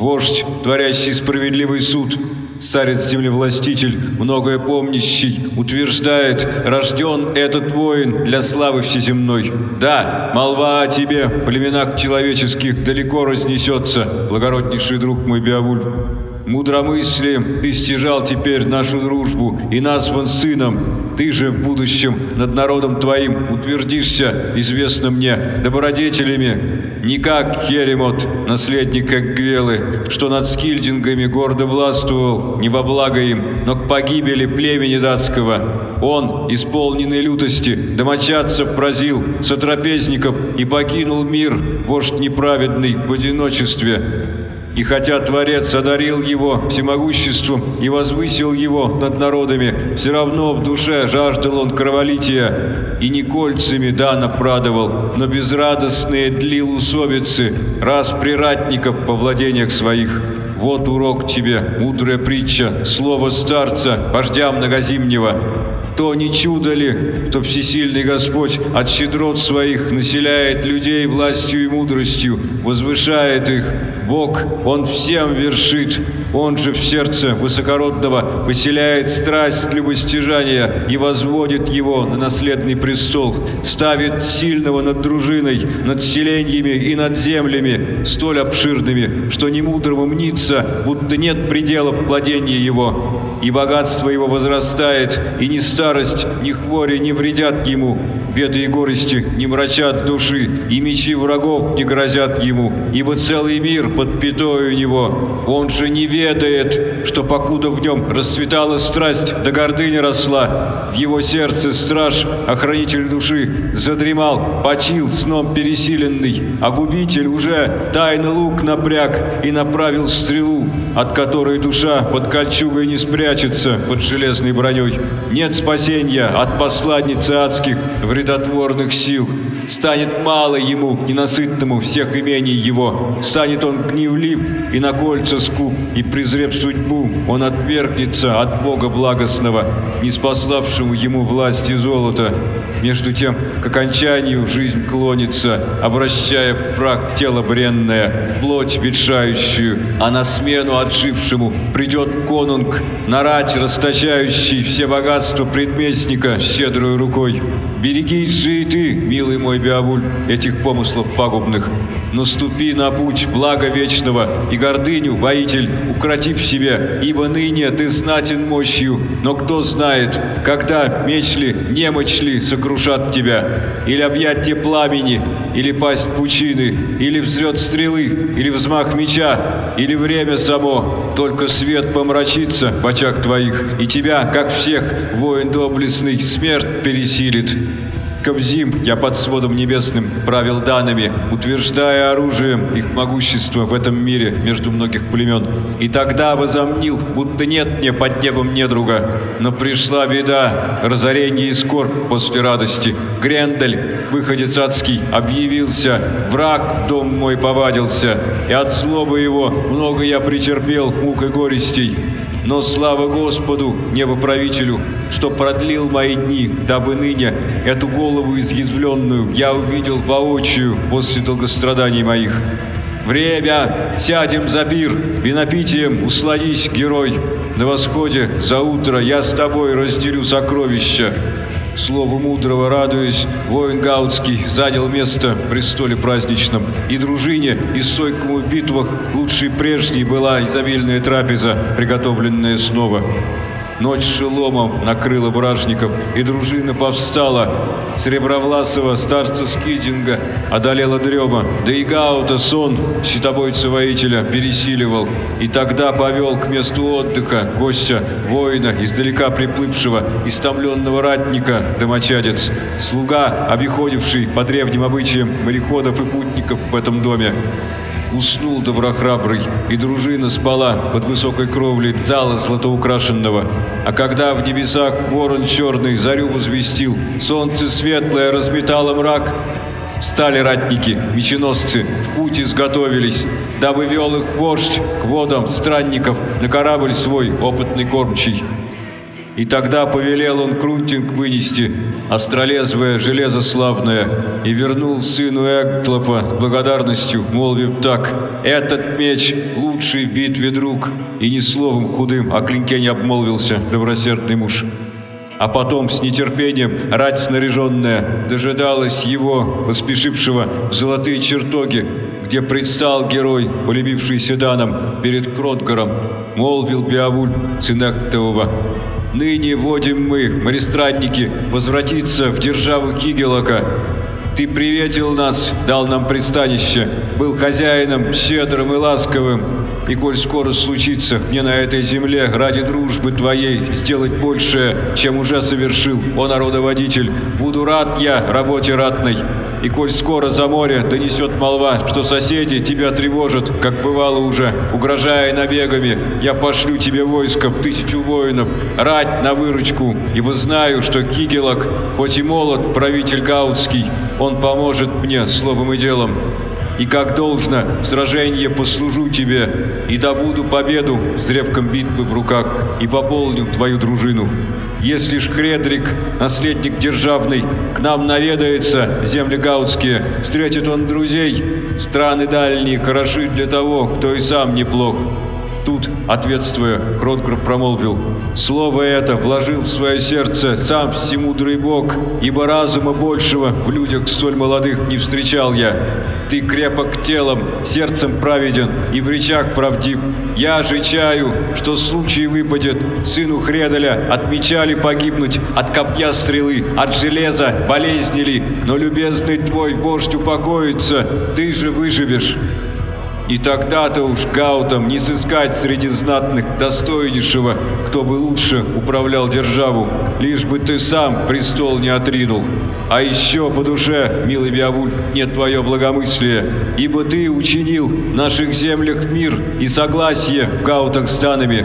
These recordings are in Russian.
вождь, творящий справедливый суд, старец-землевластитель, многое помнящий, утверждает, рожден этот воин для славы всеземной. Да, молва о тебе, племенах человеческих, далеко разнесется, благороднейший друг мой Беовульф. Мудромыслием ты стяжал теперь нашу дружбу и назван сыном. Ты же в будущем над народом твоим утвердишься, известно мне, добродетелями, не как Херемот, наследник Эгвелы, что над скильдингами гордо властвовал, не во благо им, но к погибели племени датского. Он, исполненный лютости, домочадцев поразил, сотрапезников и покинул мир, вождь неправедный в одиночестве. И хотя Творец одарил его всемогуществом и возвысил его над народами, все равно в душе жаждал он кроволития, и не кольцами дано прадовал, но безрадостные длил усобицы, раз приратников по владениях своих. Вот урок тебе, мудрая притча, слово старца, вождя многозимнего. То не чудо ли, что всесильный Господь от щедрот своих населяет людей властью и мудростью, возвышает их. Бог, Он всем вершит, Он же в сердце высокородного поселяет страсть любостяжания и возводит его на наследный престол, ставит сильного над дружиной, над селениями и над землями, столь обширными, что немудрому мнится, будто нет предела владения его, и богатство его возрастает, и ни старость, ни хвори не вредят ему, беды и горести не мрачат души, и мечи врагов не грозят ему, ибо целый мир под пятой у него. Он же не ведает, что покуда в нем расцветала страсть, да гордыня росла. В его сердце страж, охранитель души, задремал, почил сном пересиленный, а губитель уже тайно лук напряг и направил стрелу, от которой душа под кольчугой не спрячется под железной броней. Нет спасения от посланницы адских вредотворных сил. Станет мало ему, ненасытному, всех имений его. Станет он гневлив и на кольца скуп, и презрев судьбу, он отвергнется от Бога благостного, не спаславшему ему власть и золото. Между тем, к окончанию жизнь клонится, обращая в прах тело бренное, плоть ветшающую, а на смену отжившему придет конунг, нарать расточающий все богатства предместника щедрой рукой. Берегись же и ты, милый мой Беовуль, этих помыслов пагубных. Наступи на путь блага вечного и гордыню, воитель, укроти в себе, ибо ныне ты знатен мощью, но кто знает, когда меч ли, немочь ли сокрушат тебя, или объять те пламени, или пасть пучины, или взлет стрелы, или взмах меча, или время само, только свет помрачится в очах твоих, и тебя, как всех, воин доблестный, смерть пересилит. Кобзим, я под сводом небесным правил данными, утверждая оружием их могущество в этом мире между многих племен. И тогда возомнил, будто нет мне под небом недруга. Но пришла беда, разорение и скорбь после радости. Грендель, выходец адский, объявился, враг дом мой повадился, и от злобы его много я претерпел мук и горестей. Но слава Господу, небоправителю, что продлил мои дни, дабы ныне эту голову изъязвленную я увидел воочию после долгостраданий моих. Время, сядем за пир, винопитием усладись, герой. На восходе, за утро я с тобой разделю сокровища. Слову мудрого радуясь, воин Гаутский занял место в престоле праздничном. И дружине, и стойкому в битвах лучшей прежней была изобильная трапеза, приготовленная снова. Ночь шеломом накрыла бражников, и дружина повстала. Сребровласова, старца Скидинга, одолела дрема, да и Гаута сон щитобойца-воителя пересиливал. И тогда повел к месту отдыха гостя, воина, издалека приплывшего, истомленного ратника, домочадец, слуга, обиходивший по древним обычаям мореходов и путников в этом доме. Уснул доброхрабрый, и дружина спала под высокой кровлей зала златоукрашенного. А когда в небесах ворон черный зарю возвестил, солнце светлое разметало мрак, Встали ратники, меченосцы, в путь изготовились, дабы вел их вождь к водам странников на корабль свой, опытный кормчий. И тогда повелел он крунтинг вынести, остролезвое железо славное, и вернул сыну Эклопа с благодарностью, молвив так, «Этот меч лучший в битве друг», и ни словом худым о клинке не обмолвился добросердный муж. А потом с нетерпением рать снаряженная дожидалась его, поспешившего в золотые чертоги, где предстал герой, полюбившийся данным перед Кротгором, молвил Беовуль, сын Эктового. «Ныне водим мы, морестратники, возвратиться в державу Кигелока. Ты приветил нас, дал нам пристанище, был хозяином щедрым и ласковым, и коль скоро случится мне на этой земле ради дружбы твоей сделать большее, чем уже совершил, о народоводитель, буду рад я работе ратной. И коль скоро за море донесет молва, что соседи тебя тревожат, как бывало уже, угрожая набегами, я пошлю тебе войско тысячу воинов, рать на выручку, ибо знаю, что Кигелок, хоть и молод правитель Гаутский, он поможет мне словом и делом и как должно в сражении послужу тебе, и добуду победу с древком битвы в руках, и пополню твою дружину. Если ж Хредрик, наследник державный, к нам наведается, земли гаутские, встретит он друзей, страны дальние хороши для того, кто и сам неплох. Тут, ответствуя, Хроткр промолвил, «Слово это вложил в свое сердце сам всемудрый Бог, ибо разума большего в людях столь молодых не встречал я. Ты крепок телом, сердцем праведен и в речах правдив. Я же чаю, что случай выпадет сыну Хредаля от меча ли погибнуть, от копья стрелы, от железа болезни ли, но любезный твой вождь упокоится, ты же выживешь». И тогда-то уж гаутом не сыскать среди знатных достойнейшего, кто бы лучше управлял державу, лишь бы ты сам престол не отринул. А еще по душе, милый Виавуль, нет твое благомыслие, ибо ты учинил в наших землях мир и согласие в гаутах с данными,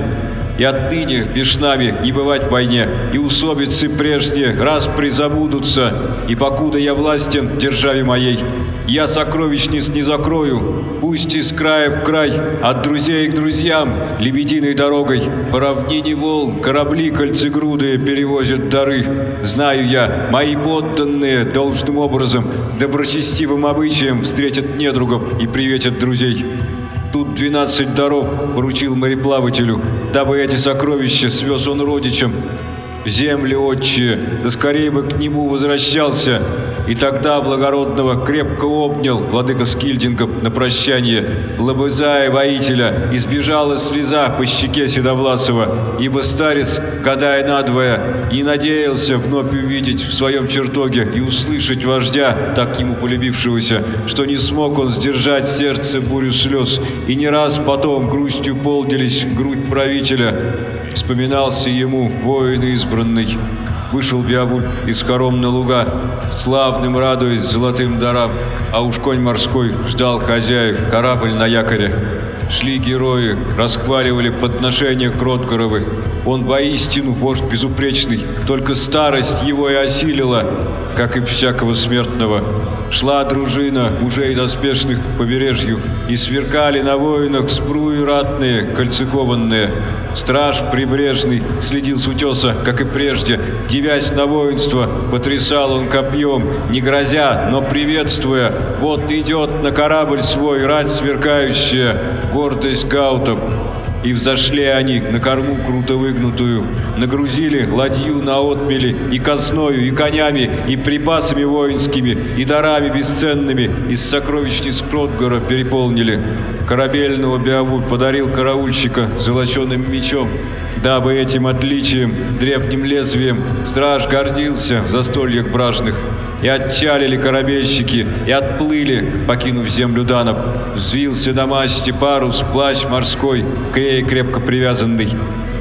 и отныне меж нами не бывать в войне, и усобицы прежние раз призабудутся, и покуда я властен державе моей, я сокровищниц не закрою, пусть из края в край, от друзей к друзьям, лебединой дорогой, по равнине волн, корабли кольцегрудые перевозят дары. Знаю я, мои подданные должным образом, доброчестивым обычаем встретят недругов и приветят друзей. Тут двенадцать даров поручил мореплавателю, дабы эти сокровища свез он родичам, земли отчие, да скорее бы к нему возвращался. И тогда благородного крепко обнял владыка Скильдингов на прощание, лобызая воителя, избежала слеза по щеке Седовласова, ибо старец, гадая надвое, и надеялся вновь увидеть в своем чертоге и услышать вождя, так ему полюбившегося, что не смог он сдержать в сердце бурю слез, и не раз потом грустью полнились грудь правителя, Вспоминался ему воин избранный. Вышел Биабуль из хором на луга, славным радуясь золотым дарам, а уж конь морской ждал хозяев, корабль на якоре. Шли герои, расхваливали подношения Кротгоровы. Он воистину вождь безупречный, только старость его и осилила, как и всякого смертного. Шла дружина мужей доспешных к побережью, и сверкали на воинах спруи ратные, кольцекованные. Страж прибрежный следил с утеса, как и прежде, девясь на воинство, потрясал он копьем, не грозя, но приветствуя. Вот идет на корабль свой рать сверкающая, гордость гаутов. И взошли они на корму круто выгнутую, нагрузили ладью на отмели и козною, и конями, и припасами воинскими, и дарами бесценными, из сокровищниц Кротгора переполнили. Корабельного Беовуль подарил караульщика золоченым мечом, дабы этим отличием, древним лезвием, страж гордился в застольях бражных. И отчалили корабельщики, и отплыли, покинув землю Данов. Взвился на масти парус, плащ морской, к крепко привязанный.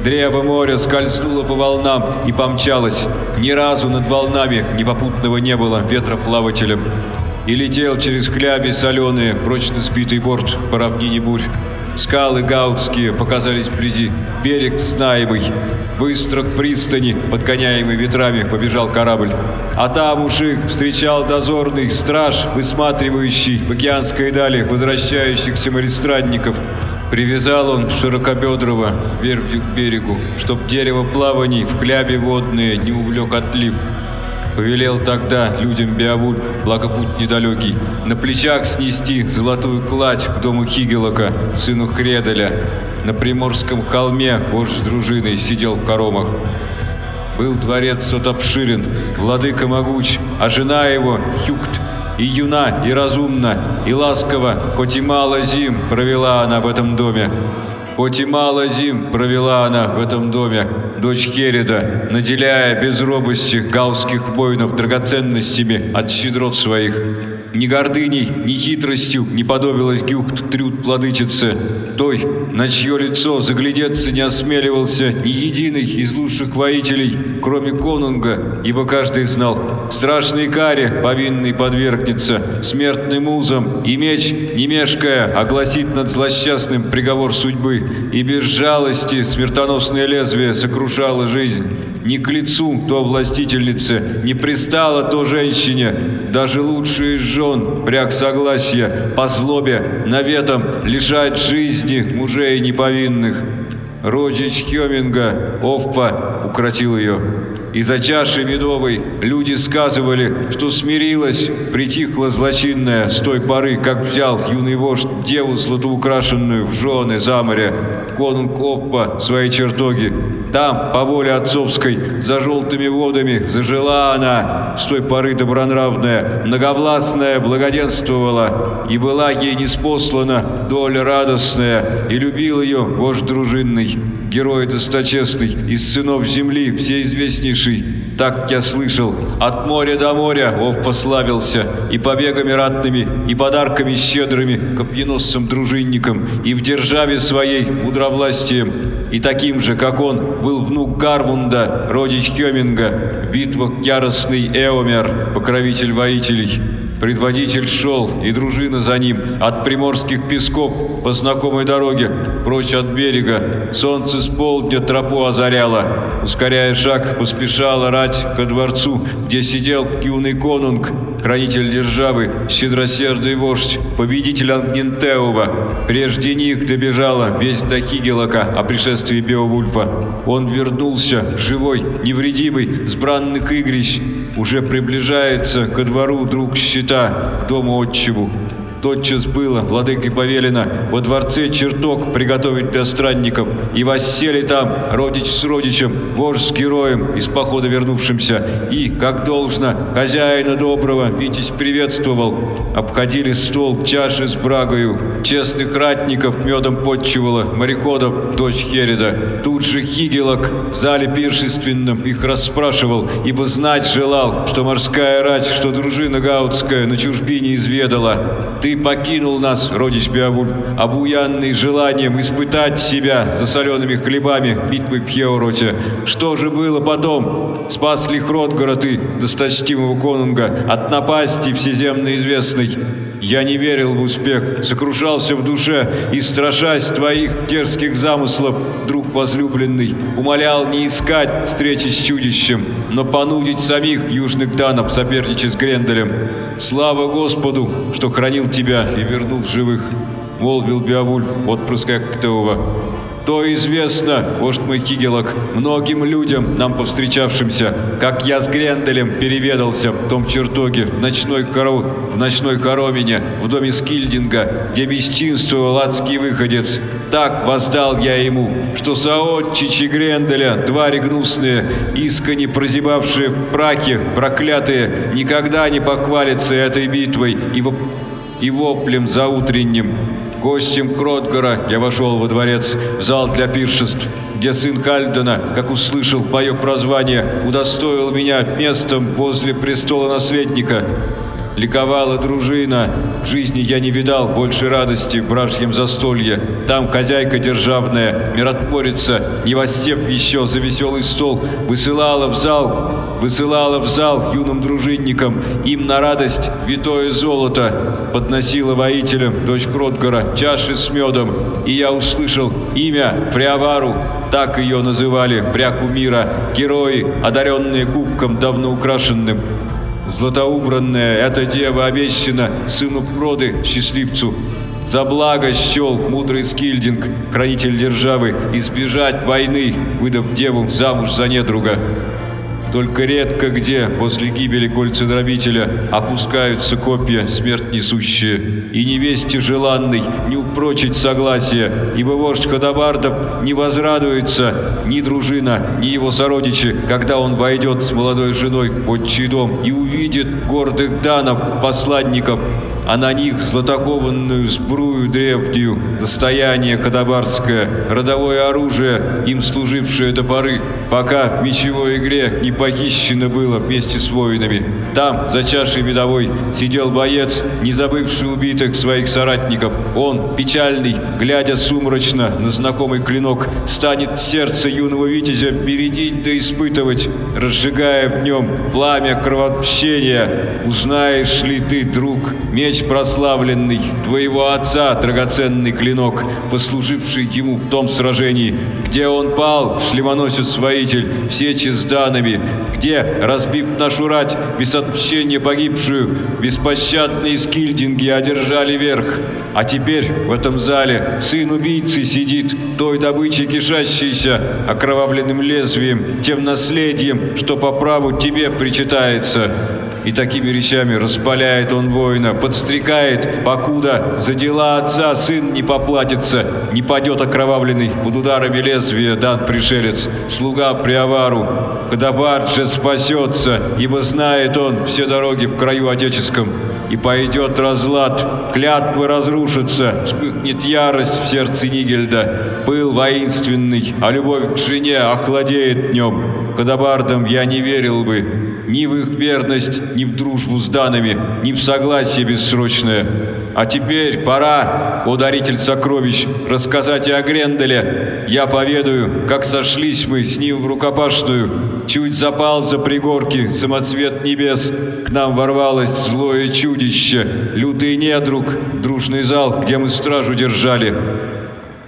Древо моря скользнуло по волнам и помчалось. Ни разу над волнами непопутного не было ветроплавателем. И летел через хляби соленые, прочно сбитый борт по равнине бурь. Скалы гаутские показались вблизи, берег знаемый. Быстро к пристани, подгоняемый ветрами, побежал корабль. А там уж их встречал дозорный страж, высматривающий в океанской дали возвращающихся морестранников. Привязал он широкобедрого верфью к берегу, чтоб дерево плаваний в хлябе водные не увлек отлив. Повелел тогда людям Беовульф, благопуть недалекий, на плечах снести золотую кладь к дому Хигелока, сыну Хределя. На приморском холме вождь с дружиной сидел в коромах. Был дворец тот обширен, владыка могуч, а жена его, Хюкт, и юна, и разумна, и ласково, хоть и мало зим провела она в этом доме. Хоть и мало зим провела она в этом доме, дочь Херида, наделяя без робости гаусских воинов драгоценностями от щедрот своих. Ни гордыней, ни хитростью не подобилась Гюхт Трюд владычице, той, на чье лицо заглядеться не осмеливался ни единый из лучших воителей, кроме конунга, ибо каждый знал, страшной каре повинный подвергнется, смертным узом, и меч, не мешкая, огласит над злосчастным приговор судьбы, и без жалости смертоносное лезвие сокрушало жизнь. Не к лицу то властительнице, не пристало то женщине, даже лучший из жен, пряг согласия, по злобе, наветом лишать жизни мужей неповинных. Родич Хеминга, Овпа, укротил ее. И за чашей медовой люди сказывали, что смирилась, притихла злочинная с той поры, как взял юный вождь деву златоукрашенную в жены за море, конунг Оппа своей чертоги. Там, по воле отцовской, за желтыми водами зажила она, с той поры добронравная, многовластная, благоденствовала, и была ей неспослана доля радостная, и любил ее вождь дружинный, герой досточестный, из сынов земли всеизвестнейший, так я слышал, от моря до моря Ов пославился, и побегами ратными, и подарками щедрыми копьеносцам дружинникам, и в державе своей мудровластием, и таким же, как он, был внук Гармунда, родич Хеминга, в битвах яростный Эомер, покровитель воителей. Предводитель шел, и дружина за ним, от приморских песков по знакомой дороге, прочь от берега. Солнце с полдня тропу озаряло. Ускоряя шаг, поспешала рать ко дворцу, где сидел юный конунг, хранитель державы, щедросердый вождь, победитель Ангнентеува. Прежде них добежала весть до Хигелока о пришествии Беовульфа. Он вернулся, живой, невредимый, с бранных игрищ, уже приближается ко двору друг щита, к дому отчему. Тотчас было, владыкой повелено, во дворце чертог приготовить для странников, и воссели там родич с родичем, вождь с героем, из похода вернувшимся, и, как должно, хозяина доброго Витязь приветствовал. Обходили стол чаши с брагою, честных ратников медом подчивала, мореходов, дочь Херида. Тут же Хигелок в зале пиршественном их расспрашивал, ибо знать желал, что морская рать, что дружина гаутская на чужбине изведала. Ты покинул нас, родич Беовульф, обуянный желанием испытать себя за солеными хлебами битвы Пьеуроте. Что же было потом? Спас ли Хротгора ты, досточтимого конунга, от напасти всеземно известной? Я не верил в успех, сокрушался в душе и, страшась твоих дерзких замыслов, друг возлюбленный, умолял не искать встречи с чудищем, но понудить самих южных данов соперничать с Гренделем. Слава Господу, что хранил тебя и вернул в живых, молвил Беовульф, отпрыск Эктеова. То известно, вождь мой Кигелок, многим людям, нам повстречавшимся, как я с Гренделем переведался в том чертоге, в ночной, хоро... в ночной хоромине, в доме Скильдинга, где бесчинствовал адский выходец. Так воздал я ему, что соотчичи Гренделя, твари гнусные, искренне прозябавшие в прахе, проклятые, никогда не похвалятся этой битвой и, воп... и воплем заутренним. Гостем Кротгора я вошел во дворец, в зал для пиршеств, где сын Хальдена, как услышал мое прозвание, удостоил меня местом возле престола наследника. Ликовала дружина. В жизни я не видал больше радости в бражьем застолье. Там хозяйка державная, миротворица, не воссеп еще за веселый стол, высылала в зал, высылала в зал юным дружинникам, им на радость витое золото, подносила воителям, дочь Кротгора, чаши с медом, и я услышал имя Фриавару, так ее называли, пряху мира, герои, одаренные кубком давно украшенным. Златоубранная эта дева обещана сыну Проды, счастливцу. За благо счел мудрый Скильдинг, хранитель державы, избежать войны, выдав деву замуж за недруга. Только редко где после гибели кольцедробителя опускаются копья смерть несущие, и невесте желанной не упрочить согласие, ибо вождь Хадабардов не возрадуется ни дружина, ни его сородичи, когда он войдет с молодой женой в отчий дом и увидит гордых данов, посланников, а на них златокованную сбрую древнюю, достояние хадабарское, родовое оружие, им служившее до поры, пока в мечевой игре не похищено было вместе с воинами. Там, за чашей медовой, сидел боец, не забывший убитых своих соратников. Он, печальный, глядя сумрачно на знакомый клинок, станет сердце юного витязя бередить да испытывать, разжигая в нем пламя кровообщения. Узнаешь ли ты, друг, меч прославленный, твоего отца драгоценный клинок, послуживший ему в том сражении, где он пал, шлемоносец-воитель, в сече с данами, где, разбив нашу рать, без отмщения погибшую, беспощадные скильдинги одержали верх. А теперь в этом зале сын убийцы сидит, той добычей кишащейся, окровавленным лезвием, тем наследием, что по праву тебе причитается. И такими речами распаляет он воина, подстрекает, покуда за дела отца сын не поплатится, не падет окровавленный под ударами лезвия дан пришелец, слуга Приавару. Кадабар же спасется, ибо знает он все дороги в краю отеческом. И пойдет разлад, клятвы разрушатся, вспыхнет ярость в сердце Нигельда. Пыл воинственный, а любовь к жене охладеет днем. Кадабардам я не верил бы, ни в их верность, ни в дружбу с данными, ни в согласие бессрочное. А теперь пора, ударитель сокровищ, рассказать и о Гренделе. Я поведаю, как сошлись мы с ним в рукопашную. Чуть запал за пригорки самоцвет небес. К нам ворвалось злое чудище, лютый недруг, дружный зал, где мы стражу держали.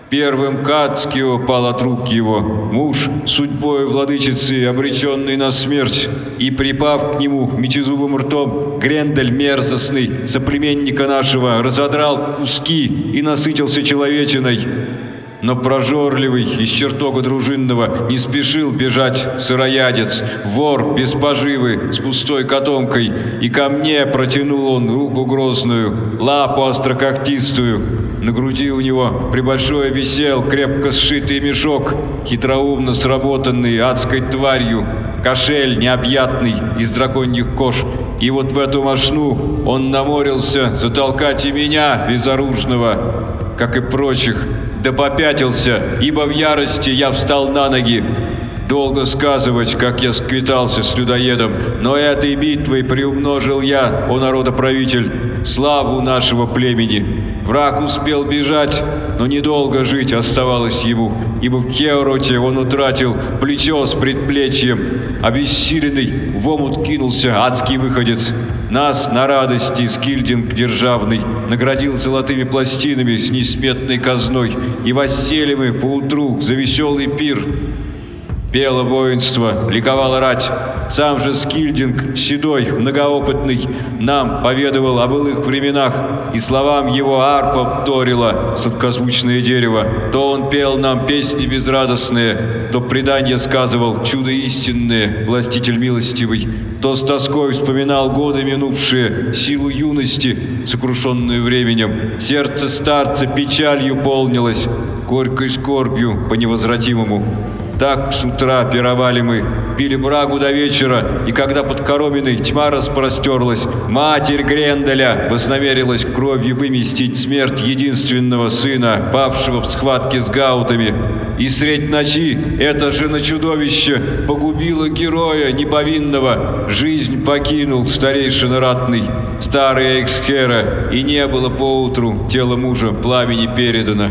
Первым Кацкио пал от рук его, муж, судьбой владычицы, обреченный на смерть, и, припав к нему мечезубым ртом, Грендель мерзостный, соплеменника нашего, разодрал куски и насытился человечиной. Но прожорливый из чертога дружинного не спешил бежать сыроядец, вор без поживы, с пустой котомкой, и ко мне протянул он руку грозную, лапу острококтистую. На груди у него прибольшое висел крепко сшитый мешок, хитроумно сработанный адской тварью, кошель необъятный из драконьих кож. И вот в эту мошну он наморился затолкать и меня, безоружного, как и прочих, да попятился, ибо в ярости я встал на ноги. Долго сказывать, как я сквитался с людоедом, но этой битвой приумножил я, о народоправитель, славу нашего племени. Враг успел бежать, но недолго жить оставалось ему, ибо в Кеороте он утратил плечо с предплечьем. Обессиленный в омут кинулся адский выходец. Нас на радости Скильдинг державный наградил золотыми пластинами с несметной казной, и воссели мы поутру за веселый пир, Пело воинство, ликовала рать. Сам же Скильдинг, седой, многоопытный, нам поведывал о былых временах, и словам его арпа вторила сладкозвучное дерево. То он пел нам песни безрадостные, то предания сказывал чудо истинное, властитель милостивый, то с тоской вспоминал годы минувшие, силу юности, сокрушенную временем. Сердце старца печалью полнилось, горькой скорбью по невозвратимому. Так с утра пировали мы, пили брагу до вечера, и когда под Короминой тьма распростерлась, матерь Гренделя вознамерилась кровью выместить смерть единственного сына, павшего в схватке с гаутами. И средь ночи это же на чудовище погубило героя неповинного. Жизнь покинул старейшина ратный, старый Эксхера, и не было поутру тело мужа пламени передано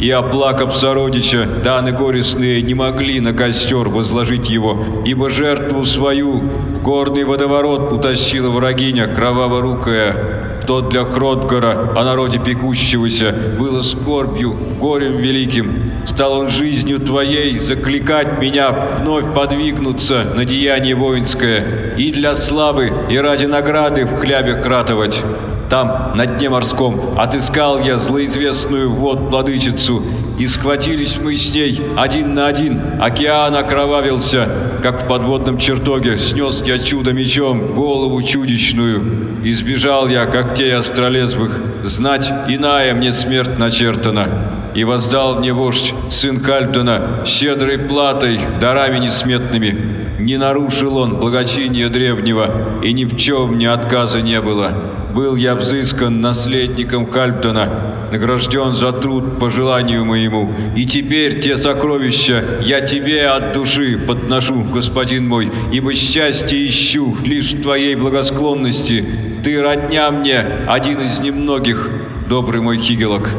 и, оплакав сородича, даны горестные не могли на костер возложить его, ибо жертву свою горный водоворот утащила врагиня кроваворукая. То для Хротгара о народе пекущегося было скорбью, горем великим. Стал он жизнью твоей закликать меня вновь подвигнуться на деяние воинское и для славы, и ради награды в хлябе кратовать. Там, на дне морском, отыскал я злоизвестную вот владычицу, и схватились мы с ней один на один. Океан окровавился, как в подводном чертоге. Снес я чудо мечом голову чудищную. Избежал я когтей астролезвых. Знать иная мне смерть начертана. И воздал мне вождь, сын Кальдона, щедрой платой, дарами несметными. Не нарушил он благочиния древнего, и ни в чем мне отказа не было. Был я взыскан наследником Кальптона, награжден за труд по желанию моему, и теперь те сокровища я тебе от души подношу, господин мой, ибо счастье ищу лишь в твоей благосклонности. Ты родня мне, один из немногих, добрый мой Хигелок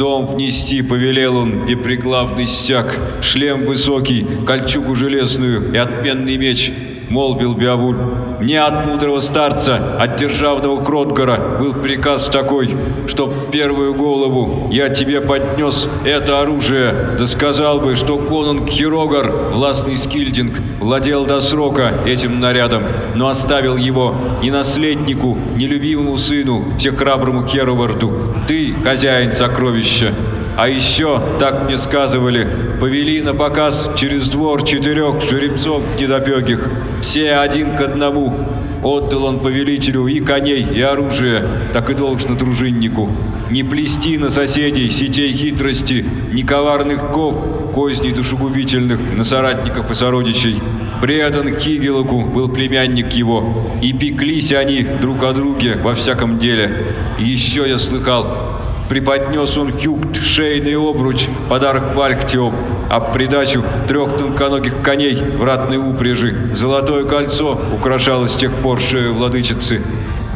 дом внести повелел он бепреглавный стяг, шлем высокий, кольчугу железную и отменный меч, молвил Беовуль. «Мне от мудрого старца, от державного Хротгара был приказ такой, чтоб первую голову я тебе поднес это оружие, да сказал бы, что конунг Хирогар, властный Скильдинг, владел до срока этим нарядом, но оставил его ни наследнику, ни любимому сыну, всехраброму Керуварду. Ты, хозяин сокровища, а еще, так мне сказывали, повели на показ через двор четырех жеребцов недопегих, все один к одному. Отдал он повелителю и коней, и оружие, так и должно дружиннику. Не плести на соседей сетей хитрости, ни коварных ков, козней душегубительных на соратников и сородичей. Предан Хигелоку был племянник его, и пеклись они друг о друге во всяком деле. И еще я слыхал, Преподнес он Хюгт шейный обруч, подарок Вальхтиоп, а в придачу трех тонконогих коней в ратной упряжи. Золотое кольцо украшало с тех пор шею владычицы.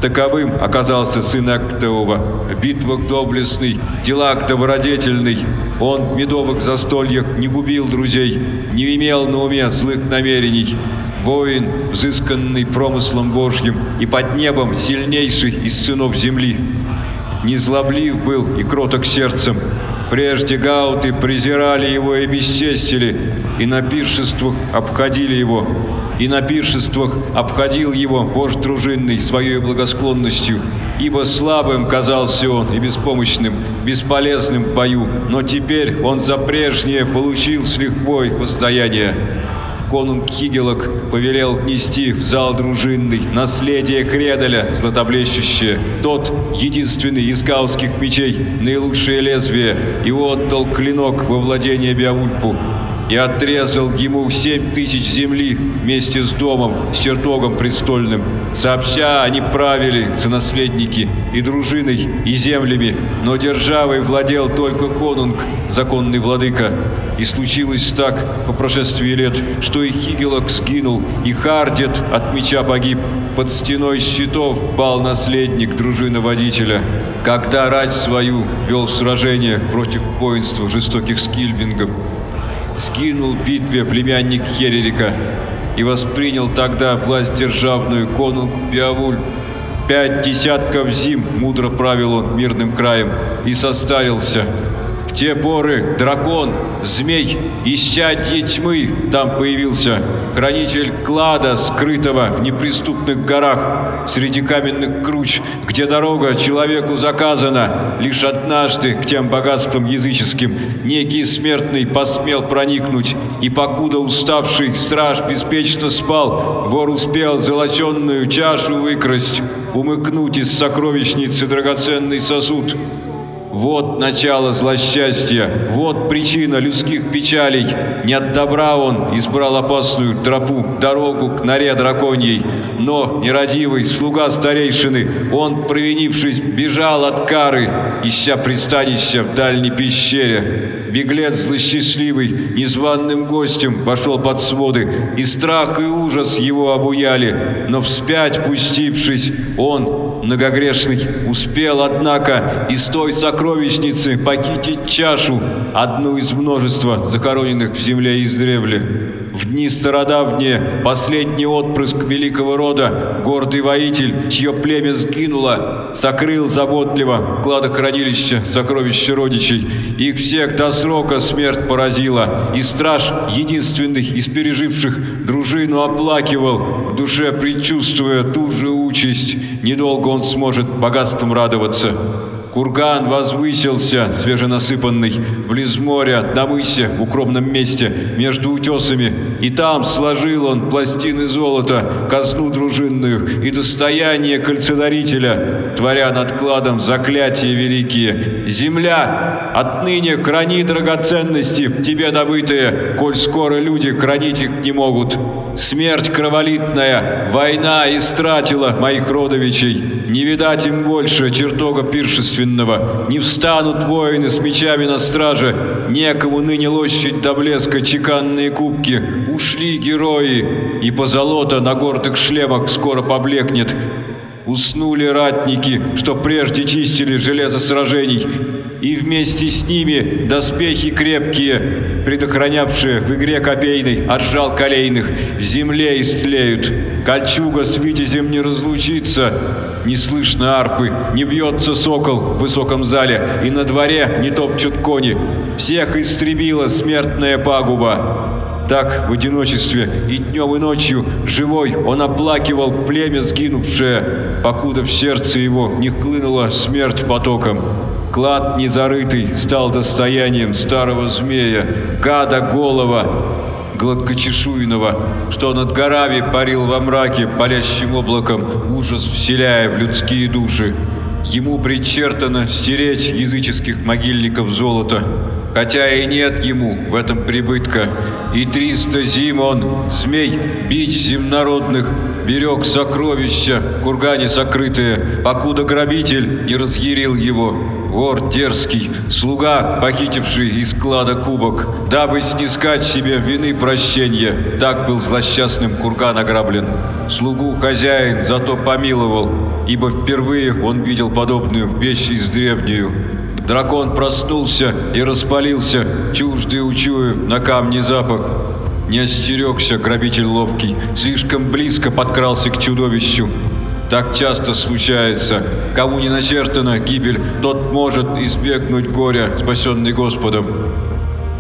Таковым оказался сын Актеова. В битвах доблестный, делах добродетельный. Он в медовых застольях не губил друзей, не имел на уме злых намерений. Воин, взысканный промыслом Божьим и под небом сильнейший из сынов земли незлоблив был и кроток сердцем. Прежде гауты презирали его и бесчестили, и на пиршествах обходили его. И на пиршествах обходил его вождь дружинный своей благосклонностью, ибо слабым казался он и беспомощным, бесполезным в бою, но теперь он за прежнее получил с лихвой воздаяние конунг Хигелок повелел внести в зал дружинный наследие Кредаля златоблещущее. Тот, единственный из гаутских мечей, наилучшее лезвие, и отдал клинок во владение Беовульпу и отрезал ему семь тысяч земли вместе с домом, с чертогом престольным. Сообща они правили, сонаследники, и дружиной, и землями, но державой владел только конунг, законный владыка. И случилось так по прошествии лет, что и Хигелок сгинул, и Хардет от меча погиб. Под стеной щитов пал наследник дружины водителя. Когда рать свою вел сражение против воинства жестоких скильвингов, сгинул в битве племянник Херерика и воспринял тогда власть державную конунг Биавуль. Пять десятков зим мудро правил он мирным краем и состарился те поры дракон, змей, исчадье тьмы там появился, хранитель клада, скрытого в неприступных горах, среди каменных круч, где дорога человеку заказана. Лишь однажды к тем богатствам языческим некий смертный посмел проникнуть, и покуда уставший страж беспечно спал, вор успел золоченную чашу выкрасть, умыкнуть из сокровищницы драгоценный сосуд. Вот начало злосчастья, вот причина людских печалей. Не от добра он избрал опасную тропу, дорогу к норе драконьей. Но, нерадивый, слуга старейшины, он, провинившись, бежал от кары, ища пристанища в дальней пещере. Беглец злосчастливый, незваным гостем вошел под своды, и страх и ужас его обуяли. Но вспять пустившись, он, многогрешный, успел, однако, из той сокровища сокровищницы похитить чашу, одну из множества захороненных в земле издревле. В дни стародавние последний отпрыск великого рода, гордый воитель, чье племя сгинуло, сокрыл заботливо кладохранилище сокровища родичей. Их всех до срока смерть поразила, и страж, единственный из переживших, дружину оплакивал, в душе предчувствуя ту же участь. Недолго он сможет богатством радоваться. Курган возвысился, свеженасыпанный, близ моря, на мысе, в укромном месте, между утесами, и там сложил он пластины золота, казну дружинную и достояние кольцедарителя, творя над кладом заклятия великие. «Земля, отныне храни драгоценности, тебе добытые, коль скоро люди хранить их не могут. Смерть кроволитная, война истратила моих родовичей, не видать им больше чертога пиршества воинственного, не встанут воины с мечами на страже, некому ныне лощадь до блеска чеканные кубки, ушли герои, и позолота на гордых шлемах скоро поблекнет. Уснули ратники, что прежде чистили железо сражений, и вместе с ними доспехи крепкие, предохранявшие в игре копейной от жал колейных, в земле истлеют. Кольчуга с витязем не разлучится, не слышно арпы, не бьется сокол в высоком зале, и на дворе не топчут кони. Всех истребила смертная пагуба. Так в одиночестве и днем и ночью живой он оплакивал племя сгинувшее, покуда в сердце его не хлынула смерть потоком. Клад незарытый стал достоянием старого змея, гада голова, гладкочешуйного, что над горами парил во мраке палящим облаком, ужас вселяя в людские души. Ему предчертано стереть языческих могильников золота, хотя и нет ему в этом прибытка. И триста зим он, змей, бич земнородных, берег сокровища, кургане сокрытые, покуда грабитель не разъярил его. Вор дерзкий, слуга, похитивший из клада кубок, дабы снискать себе вины прощения, так был злосчастным курган ограблен. Слугу хозяин зато помиловал, ибо впервые он видел подобную вещь из древнюю. Дракон проснулся и распалился, чуждый учуя на камне запах. Не остерегся грабитель ловкий, слишком близко подкрался к чудовищу. Так часто случается. Кому не начертана гибель, тот может избегнуть горя, спасенный Господом.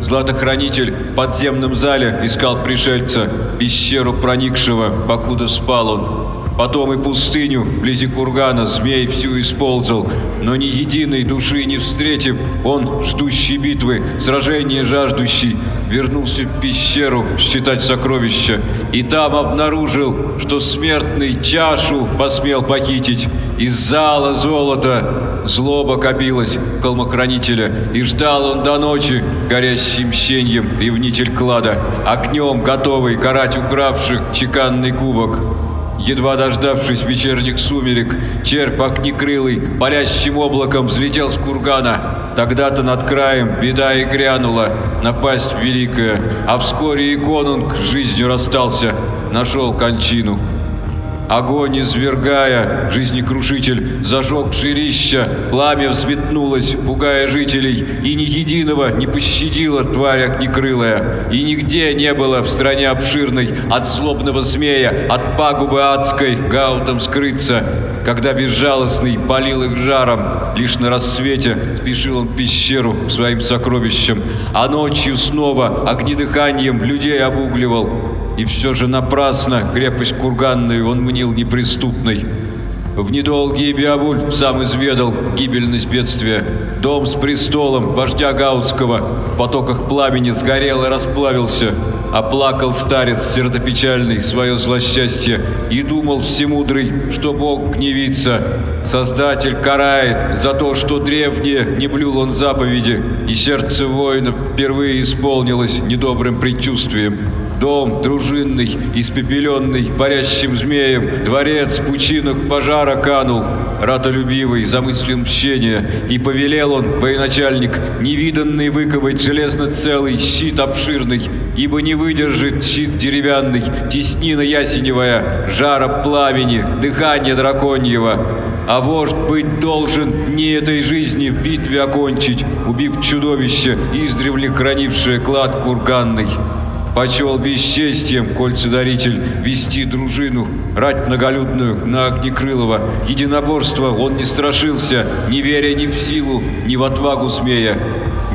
Златохранитель в подземном зале искал пришельца, пещеру проникшего, покуда спал он. Потом и пустыню, вблизи кургана, змей всю исползал, но ни единой души не встретив, он, ждущий битвы, сражения жаждущий, вернулся в пещеру считать сокровища, и там обнаружил, что смертный чашу посмел похитить, из зала золота злоба копилась холмохранителя, и ждал он до ночи горящим мщеньем ревнитель клада, огнем готовый карать укравших чеканный кубок. Едва дождавшись вечерних сумерек, червь огнекрылый палящим облаком взлетел с кургана. Тогда-то над краем беда и грянула, напасть великая, а вскоре и конунг жизнью расстался, нашел кончину. Огонь извергая, жизнекрушитель, зажег жилища, пламя взметнулось, пугая жителей, и ни единого не пощадила тварь огнекрылая, и нигде не было в стране обширной от злобного змея, от пагубы адской гаутом скрыться, когда безжалостный полил их жаром, лишь на рассвете спешил он пещеру своим сокровищем, а ночью снова огнедыханием людей обугливал, и все же напрасно крепость курганную он мнил неприступной. В недолгие Биабуль сам изведал гибельность бедствия. Дом с престолом вождя Гаутского в потоках пламени сгорел и расплавился. Оплакал старец сердопечальный свое злосчастье и думал всемудрый, что Бог гневится. Создатель карает за то, что древнее не блюл он заповеди, и сердце воина впервые исполнилось недобрым предчувствием. Дом дружинный, испепеленный парящим змеем, дворец в пучинах пожар жара канул, ратолюбивый, замыслил мщения, и повелел он, военачальник, невиданный выковать железно целый щит обширный, ибо не выдержит щит деревянный, теснина ясеневая, жара пламени, дыхание драконьего. А вождь быть должен не этой жизни в битве окончить, убив чудовище, издревле хранившее клад курганный. Почел бесчестием, кольцедаритель, вести дружину, рать многолюдную на Огнекрылова. Единоборство он не страшился, не веря ни в силу, ни в отвагу змея.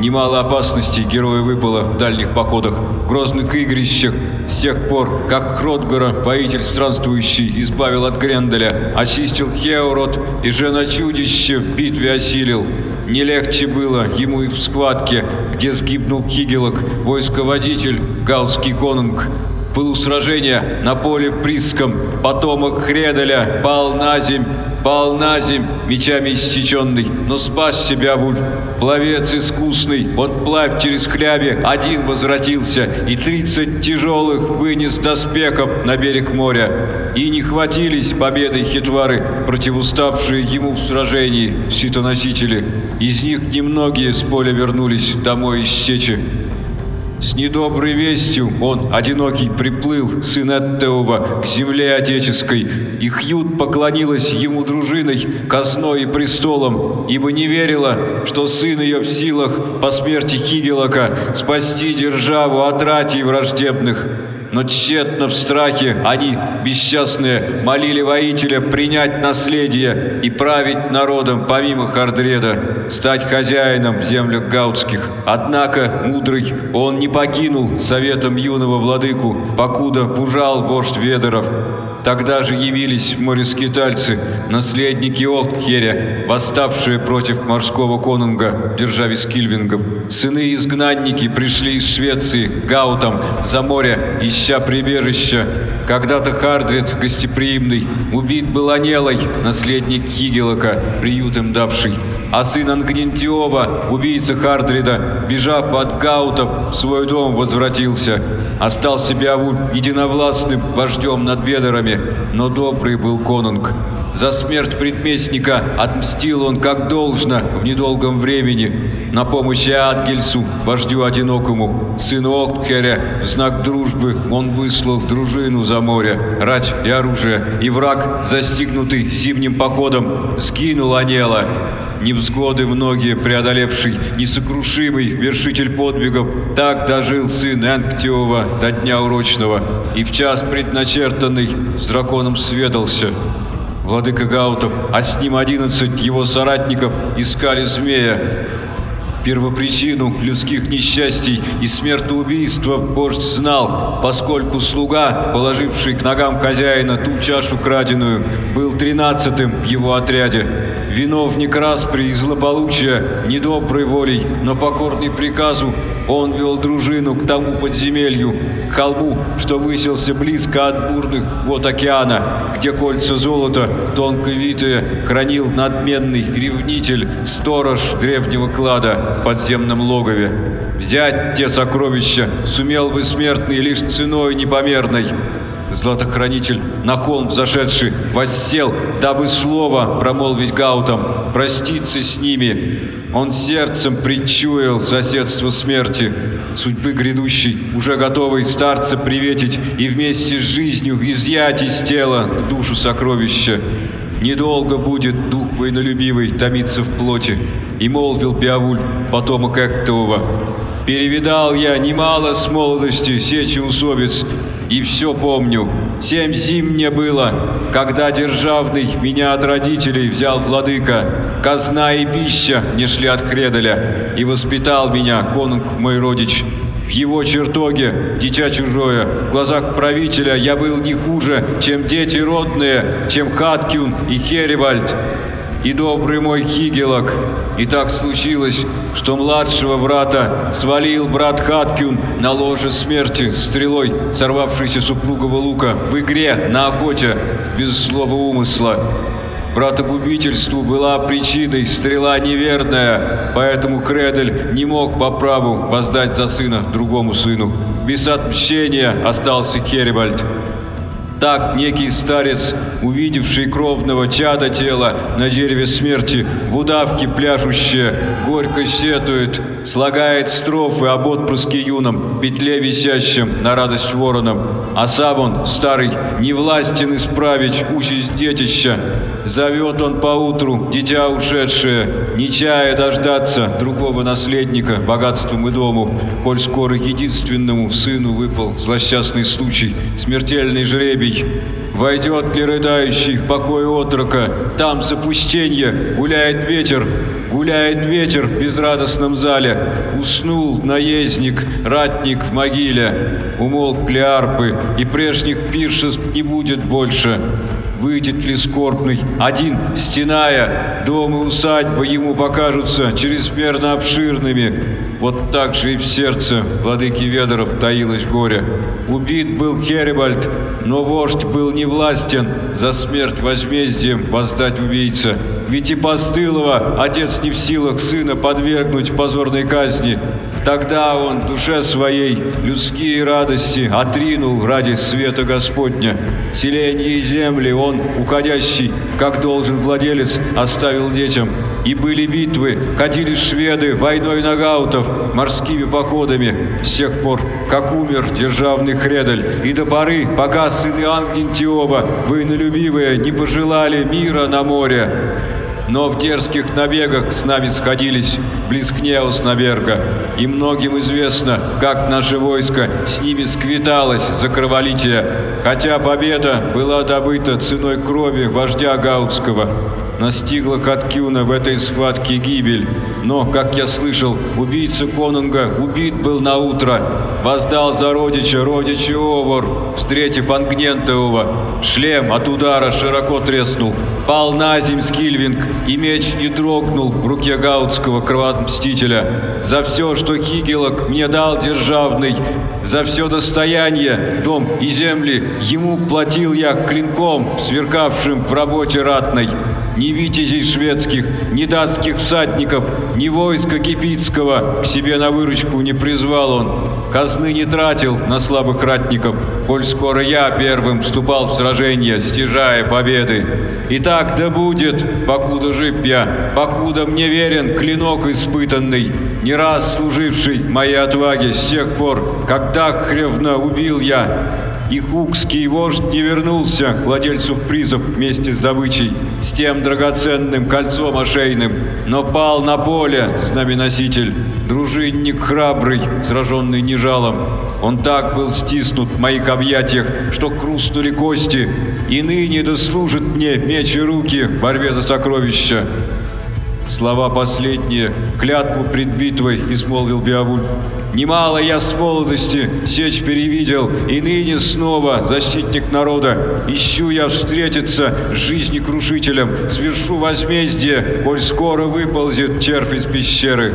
Немало опасностей герою выпало в дальних походах, грозных игрищах, с тех пор, как Хротгора, воитель странствующий, избавил от Гренделя, очистил Хеорот и жена чудище в битве осилил. Не легче было ему и в схватке, где сгибнул Кигелок, войсководитель, гаутский конунг. Пылу сражения на поле Приском потомок Хределя пал на земь, пал на земь, мечами истеченный, но спас себя Вульф. Пловец искусный, он плавь через хляби, один возвратился, и тридцать тяжелых вынес доспехов на берег моря. И не хватились победой хитвары, противоставшие ему в сражении щитоносители. Из них немногие с поля вернулись домой из сечи. С недоброй вестью он, одинокий, приплыл, сын Эттеова, к земле отеческой, и Хьют поклонилась ему дружиной, казной и престолом, ибо не верила, что сын ее в силах по смерти Хигелока спасти державу от ратей враждебных. Но тщетно в страхе они, бесчастные, молили воителя принять наследие и править народом помимо Хардреда, стать хозяином в землях гаутских. Однако, мудрый, он не покинул советом юного владыку, покуда пужал вождь Ведеров. Тогда же явились морескитальцы, наследники Олдхеря, восставшие против морского конунга, державе Скильвингов. Сыны-изгнанники пришли из Швеции, Гаутом, за море, ища прибежища. Когда-то Хардрид, гостеприимный, убит был Анелой, наследник Хигелока, приютом давший. А сын Ангнентиова, убийца Хардрида, бежав от Гаута, в свой дом возвратился. Остался Беовуль единовластным вождем над Ведерами, но добрый был конунг. За смерть предместника отмстил он как должно в недолгом времени. На помощь Адгельсу, вождю одинокому, сыну Октхеря, в знак дружбы он выслал дружину за море, рать и оружие, и враг, застигнутый зимним походом, сгинул Анела. Невзгоды многие преодолевший, несокрушимый вершитель подвигов, так дожил сын Энктиова до дня урочного, и в час предначертанный с драконом сведался. Владыка Гаутов, а с ним одиннадцать его соратников искали змея. Первопричину людских несчастий и смертоубийства вождь знал, поскольку слуга, положивший к ногам хозяина ту чашу краденую, был тринадцатым в его отряде. Виновник распри и злополучия, недоброй волей, но покорный приказу, он вел дружину к тому подземелью, к холму, что высился близко от бурных вод океана, где кольца золота, тонко витые, хранил надменный ревнитель, сторож древнего клада в подземном логове. Взять те сокровища сумел бы смертный лишь ценой непомерной. Златохранитель, на холм взошедший, воссел, дабы слово промолвить гаутам, проститься с ними. Он сердцем предчуял соседство смерти, судьбы грядущей, уже готовый старца приветить и вместе с жизнью изъять из тела душу сокровища. Недолго будет дух воинолюбивый томиться в плоти, и молвил Беовуль, потомок Эктова. Перевидал я немало с молодости сечи усобиц, и все помню. Семь зим мне было, когда державный меня от родителей взял владыка. Казна и пища не шли от Хределя, и воспитал меня конунг мой родич. В его чертоге, дитя чужое, в глазах правителя я был не хуже, чем дети родные, чем Хаткюн и Херевальд и добрый мой Хигелок. И так случилось, что младшего брата свалил брат Хаткюн на ложе смерти стрелой, сорвавшейся супругого лука в игре на охоте без слова умысла. Братогубительству была причиной стрела неверная, поэтому Хредель не мог по праву воздать за сына другому сыну. Без отмщения остался Херибальд. Так некий старец, увидевший кровного чада тела на дереве смерти, в удавке пляшущее, горько сетует, слагает строфы об отпрыске юном, петле висящем на радость воронам. А сам он, старый, не властен исправить участь детища. Зовет он поутру дитя ушедшее, не чая дождаться другого наследника богатством и дому, коль скоро единственному сыну выпал злосчастный случай, смертельный жребий. Войдет ли рыдающий в покой отрока, там запустенье, гуляет ветер, гуляет ветер в безрадостном зале. Уснул наездник, ратник в могиле. Умолкли арпы, и прежних пиршеств не будет больше. Выйдет ли скорбный, один, стеная, дом и усадьба ему покажутся чрезмерно обширными. Вот так же и в сердце владыки Ведоров таилось горе. Убит был Херебальд, но вождь был невластен за смерть возмездием воздать убийца. Ведь и постылого отец не в силах сына подвергнуть позорной казни. Тогда он душе своей людские радости отринул ради света Господня. Селение и земли он, уходящий, как должен владелец, оставил детям. И были битвы, ходили шведы войной нагаутов, морскими походами, с тех пор, как умер державный Хредель, и до поры, пока сыны Ангнентиова, воинолюбивые, не пожелали мира на море. Но в дерзких набегах с нами сходились близ Кнеуснаберга, и многим известно, как наше войско с ними сквиталось за кроволитие, хотя победа была добыта ценой крови вождя Гаутского. Настигла Хаткюна в этой схватке гибель, но, как я слышал, убийца Конунга убит был на утро, воздал за родича родича Овар, встретив Ангнентового. Шлем от удара широко треснул, пал на земь Скильвинг, и меч не дрогнул в руке гаутского кровотмстителя. За все, что Хигелок мне дал державный, за все достояние, дом и земли, ему платил я клинком, сверкавшим в работе ратной. Ни витязей шведских, ни датских всадников, ни войска кипицкого к себе на выручку не призвал он. Казны не тратил на слабых ратников, коль скоро я первым вступал в сражение, стяжая победы. И так да будет, покуда жив я, покуда мне верен клинок испытанный, не раз служивший моей отваге с тех пор, когда хревно убил я и хукский вождь не вернулся к владельцу призов вместе с добычей, с тем драгоценным кольцом ошейным, но пал на поле знаменоситель, дружинник храбрый, сраженный нежалом. Он так был стиснут в моих объятиях, что хрустнули кости, и ныне дослужит мне меч и руки в борьбе за сокровища. Слова последние, клятву пред битвой, измолвил Беовульф. Немало я с молодости сечь перевидел, и ныне снова, защитник народа, ищу я встретиться с жизнекрушителем, свершу возмездие, коль скоро выползет червь из пещеры.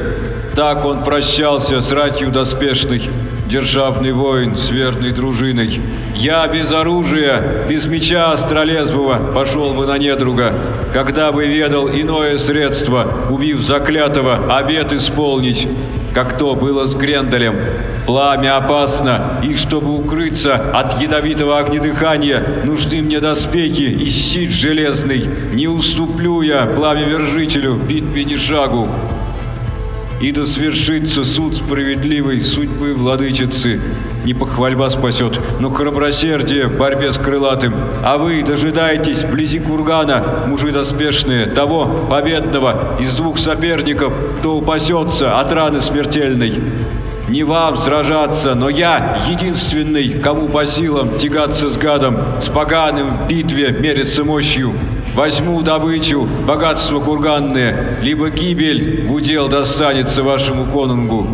Так он прощался с ратью доспешной, державный воин с верной дружиной. Я без оружия, без меча остролезвого пошел бы на недруга, когда бы ведал иное средство, убив заклятого, обет исполнить, как то было с Гренделем. Пламя опасно, и чтобы укрыться от ядовитого огнедыхания, нужны мне доспехи и щит железный. Не уступлю я пламя-вержителю в битве ни шагу и да свершится суд справедливой судьбы владычицы. Не похвальба спасет, но храбросердие в борьбе с крылатым. А вы дожидайтесь вблизи кургана, мужи доспешные, того победного из двух соперников, кто упасется от раны смертельной. Не вам сражаться, но я единственный, кому по силам тягаться с гадом, с поганым в битве мериться мощью. Возьму добычу, богатство курганное, либо гибель в удел достанется вашему конунгу.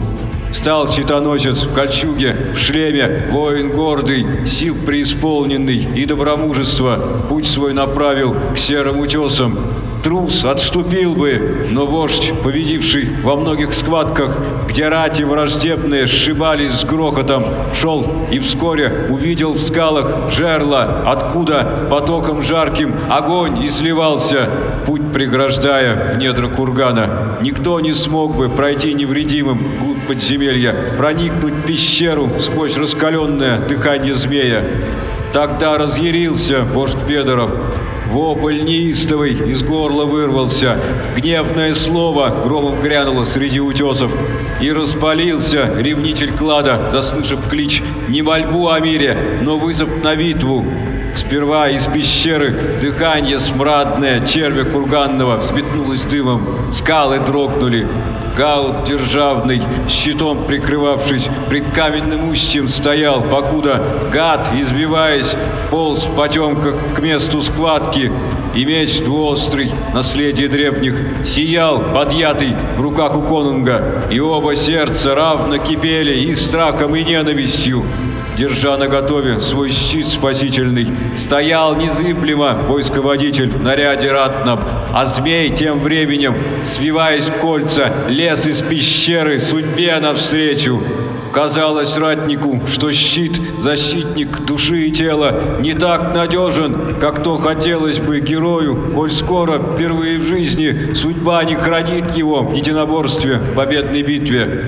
Стал щитоносец в кольчуге, в шлеме, воин гордый, сил преисполненный и добромужества, путь свой направил к серым утесам. Трус отступил бы, но вождь, победивший во многих схватках, где рати враждебные сшибались с грохотом, шел и вскоре увидел в скалах жерла, откуда потоком жарким огонь изливался, путь преграждая в недра кургана. Никто не смог бы пройти невредимым глубь подземелья, проникнуть в пещеру сквозь раскаленное дыхание змея. Тогда разъярился вождь Федоров. Вопль неистовый из горла вырвался, гневное слово громом грянуло среди утесов. И распалился ревнитель клада, заслышав клич не мольбу о мире, но вызов на битву. Сперва из пещеры дыхание смрадное червя курганного взметнулось дымом, скалы дрогнули. Гаут державный, щитом прикрывавшись, пред каменным устьем стоял, покуда гад, избиваясь, полз в потемках к месту схватки, и меч двуострый, наследие древних, сиял, подъятый в руках у конунга, и оба сердца равно кипели и страхом, и ненавистью. Держа на готове свой щит спасительный, стоял незыблемо войсководитель в наряде ратном, а змей тем временем, свиваясь кольца, лез из пещеры судьбе навстречу. Казалось ратнику, что щит, защитник души и тела, не так надежен, как то хотелось бы герою, коль скоро, впервые в жизни, судьба не хранит его в единоборстве, в победной битве.